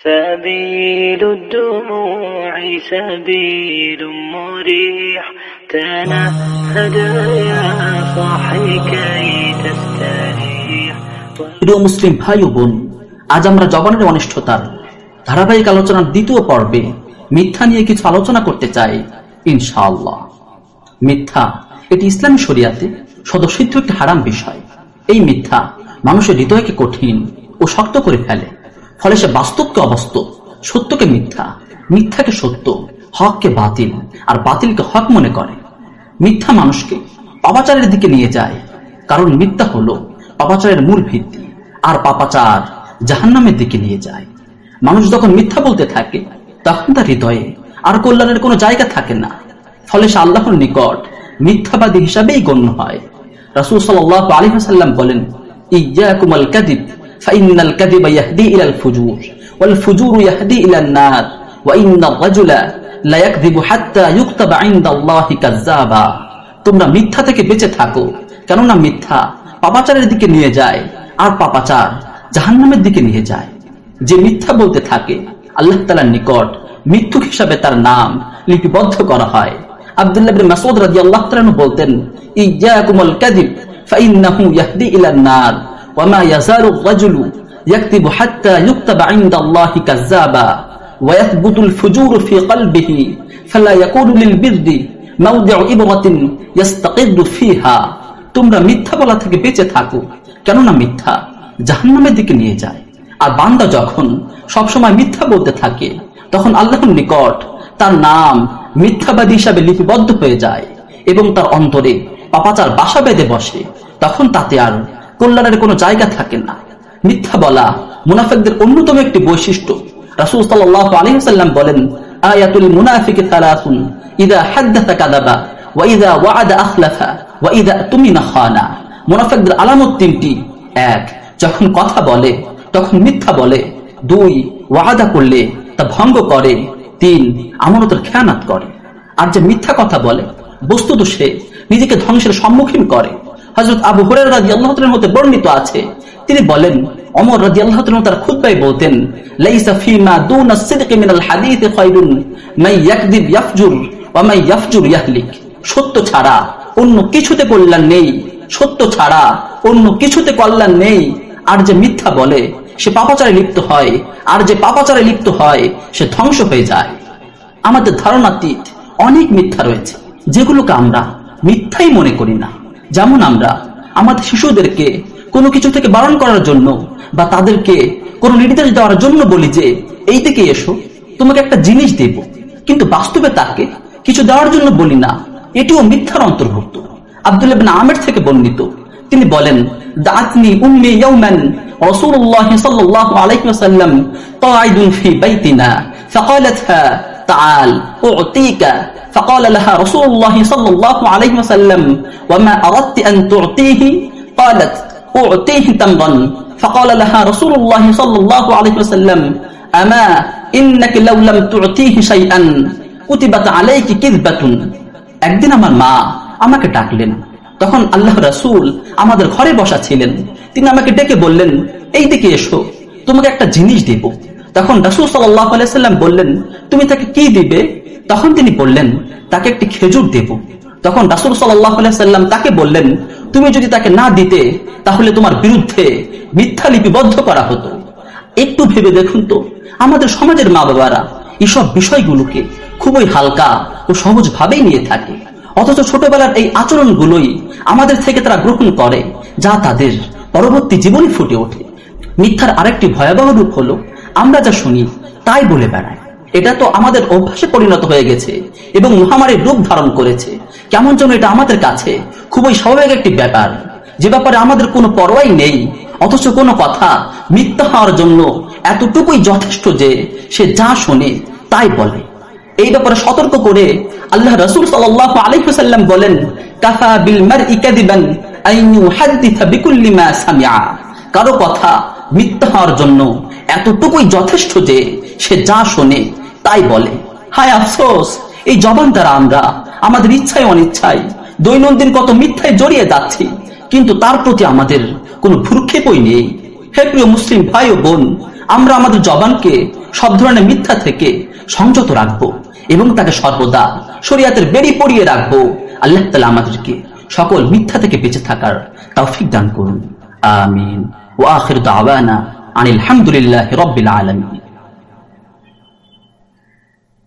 سبيل الدموع سبيل مريح تنهد يا صاحي كي تستريح প্রিয় মুসলিম ভাই ও বোন আজ আমরা জবানের অনিষ্ঠতার ধারাবাহিক আলোচনার দ্বিতীয় পর্বে মিথ্যা নিয়ে কিছু আলোচনা করতে চাই ইনশাআল্লাহ মিথ্যা এটি ইসলামী শরিয়াতে সদস্যিত্ব একটি হারাম বিষয় এই মিথ্যা মানুষের হৃদয়কে কঠিন ও শক্ত করে ফেলে ফলে সে বাস্তবকে অবাস্তব, সত্যকে মিথ্যা, মিথ্যাকে সত্য, হককে বাতিল আর বাতিলকে হক মনে করে। মিথ্যা মানুষকে পাপাচারের দিকে নিয়ে যায়, কারণ মিথ্যা হলো পাপাচারের মূল ভিত্তি আর পাপাচার জাহান্নামের দিকে নিয়ে যায়। মানুষ যখন মিথ্যা বলতে থাকে, তখন তার হৃদয়ে আর কল্যাণের কোনো জায়গা থাকে না। ফলে সে আল্লাহর নিকট মিথ্যাবাদী হিসাবেই গণ্য হয়। রাসূল সাল্লাল্লাহু আলাইহি ওয়াসাল্লাম বলেন ইয়াকুম আল কাযিব فإن الكذب يهدي إلى الفجور والفجور يهدي إلى النار وإن الرجل لا يكذب حتى يكتب عند الله كذابا তোমরা মিথ্যা থেকে বেঁচে থাকো কেননা মিথ্যা পাপাচারের দিকে নিয়ে যায় আর পাপাচার জাহান্নামের দিকে নিয়ে যায় যে মিথ্যা বলতে থাকে আল্লাহ তালার নিকট মৃত্যুক হিসাবে তার নাম লিপিবদ্ধ করা হয় আব্দুল্লাহ বিন মাসউদ রাদিয়াল্লাহু তাআলা বলতেন ইয়াকুমুল কাযিব ফাইন্নাহু ইয়াহদি ইলান নার وما يزال الرجل يكتب حتى يكتب عند الله كذابا ويثبت الفجور في قلبه فلا يكون للبر موضع إبرة يستقر فيها তোমরা মিথ্যা বলা থেকে বেঁচে থাকো কেননা মিথ্যা জাহান্নামের দিকে নিয়ে যায় আর বান্দা যখন সবসময় মিথ্যা বলতে থাকে তখন আল্লাহর নিকট তার নাম মিথ্যাবাদী হিসাবে লিপিবদ্ধ হয়ে যায় এবং তার অন্তরে পাপাচার বাসা বেঁধে বসে তখন তাতে আর কল্যাণের কোনো জায়গা থাকে না। মিথ্যা বলা মুনাফেকদের অন্যতম একটি বৈশিষ্ট্য। রাসুল সাল্লাহ আলহিহাল্লাম বলেন, আয়াতুল মুনাফিকে সালাসুন, ইদা কাদাবা ওয়া ইদা ওয়াআদা আখলাফা ইদা তুমিনা খানা। মুনাফিকদের আলামত তিনটি। এক, যখন কথা বলে, তখন মিথ্যা বলে। দুই, ওয়াদা করলে তা ভঙ্গ করে। তিন, আমানতের খেয়ানাত করে। আর যে মিথ্যা কথা বলে, বস্তুত সে নিজেকে ধ্বংসের সম্মুখীন করে। হজরত আবু হুরের রাজি আল্লাহতের বর্ণিত আছে। তিনি বলেন অমর রাজি আল্লাহ তার খুদ্াই বলতেন সত্য ছাড়া অন্য কিছুতে কল্যাণ নেই, সত্য ছাড়া অন্য কিছুতে কল্যাণ নেই। আর যে মিথ্যা বলে, সে পাপাচারে লিপ্ত হয়, আর যে পাপাচারে লিপ্ত হয়, সে ধ্বংস হয়ে যায়। আমাদের ধারণাতীত অনেক মিথ্যা রয়েছে, যেগুলোকে আমরা মিথ্যাই মনে করি না। যেমন আমরা আমাদের শিশুদেরকে কোনো কিছু থেকে বারণ করার জন্য বা তাদেরকে কোনো নির্দেশ দেওয়ার জন্য বলি যে এই দিকে এসো তোমাকে একটা জিনিস দেব কিন্তু বাস্তবে তাকে কিছু দেওয়ার জন্য বলি না এটিও মিথ্যার অন্তর্ভুক্ত আব্দুল ইবনে আমের থেকে বর্ণিত তিনি বলেন দাতনি উম্মি ইয়াউমান রাসূলুল্লাহ সাল্লাল্লাহু আলাইহি ওয়াসাল্লাম قاعد في بيتنا فقالتها تعال أعطيك فقال لها رسول الله صلى الله عليه وسلم وما أردت أن تعطيه قالت أعطيه تمرا فقال لها رسول الله صلى الله عليه وسلم أما إنك لو لم تعطيه شيئا كتبت عليك كذبة একদিন আমার মা আমাকে ডাকলেন তখন আল্লাহ রাসূল আমাদের ঘরে বসা ছিলেন তিনি আমাকে ডেকে বললেন এই দিকে এসো তোমাকে একটা জিনিস দেব তখন রাসূল সাল্লাম বললেন, তুমি তাকে কি দিবে? তখন তিনি বললেন, তাকে একটি খেজুর দেব। তখন রাসুল সাল্লাম তাকে বললেন, তুমি যদি তাকে না দিতে, তাহলে তোমার বিরুদ্ধে মিথ্যা লিপিবদ্ধ করা হতো। একটু ভেবে দেখুন তো, আমাদের সমাজের মা বাবারা এসব বিষয়গুলোকে খুবই হালকা ও সহজ ভাবেই নিয়ে থাকে। অথচ ছোটবেলার এই আচরণগুলোই আমাদের থেকে তারা গ্রহণ করে, যা তাদের পরবর্তী জীবনে ফুটে ওঠে। মিথ্যার আরেকটি ভয়াবহ রূপ হলো আমরা যা শুনি, তাই বলে বেড়ায়। এটা তো আমাদের অভ্যাসে পরিণত হয়ে গেছে এবং মহামারীর রূপ ধারণ করেছে। কেমন যেন এটা আমাদের কাছে খুবই স্বাভাবিক একটি ব্যাপার। যে ব্যাপারে আমাদের কোনো পরোয়াই নেই, অথচ কোনো কথা মিথ্যা হওয়ার জন্য এতটুকুই যথেষ্ট যে সে যা শোনে, তাই বলে। এই ব্যাপারে সতর্ক করে আল্লাহ রসুল আলহিহাল্লাম বলেন, কাফা বিল মার ইকাদিবান কারও কথা মিথ্যা হওয়ার জন্য এতটুকুই যথেষ্ট যে সে যা শোনে তাই বলে। হায় আফসোস, এই জবান দ্বারা আমরা আমাদের ইচ্ছায় অনিচ্ছায়, দৈনন্দিন কত মিথ্যায় জড়িয়ে যাচ্ছি, কিন্তু তার প্রতি আমাদের কোনো ভ্রুক্ষেপই নেই। হে প্রিয় মুসলিম ভাই ও বোন, আমরা আমাদের জবানকে সব ধরনের মিথ্যা থেকে সংযত রাখব এবং তাকে সর্বদা শরিয়াতের বেরি পড়িয়ে রাখব। আল্লাহ তালা আমাদেরকে সকল মিথ্যা থেকে বেঁচে থাকার তৌফিক দান করুন। আমিন। وآخر دعوانا عن الحمد لله رب العالمين.